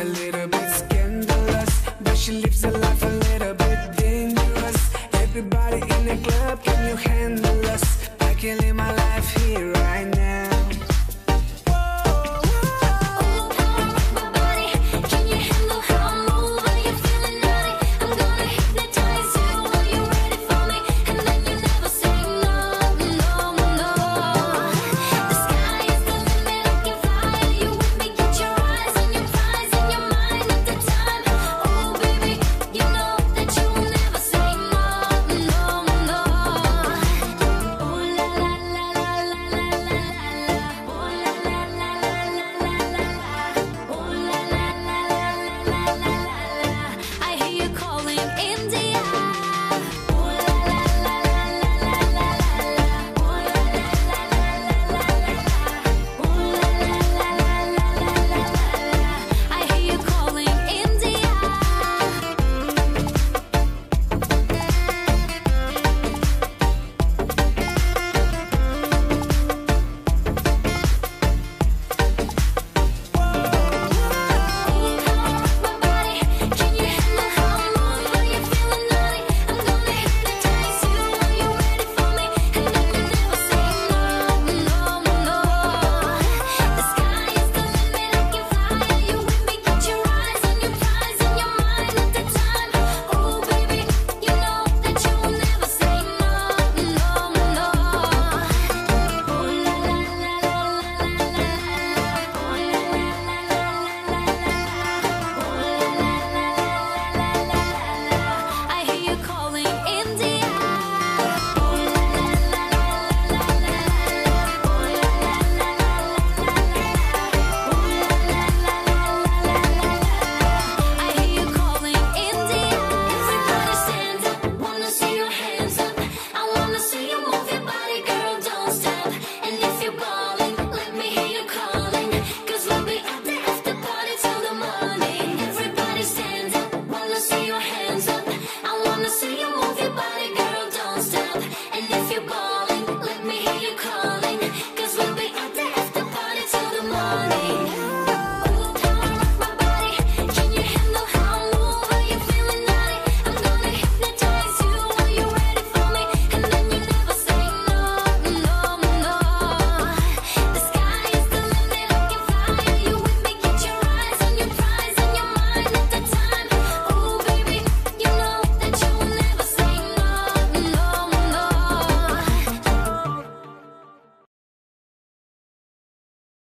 a little bit scandalous, but she lives a life alone.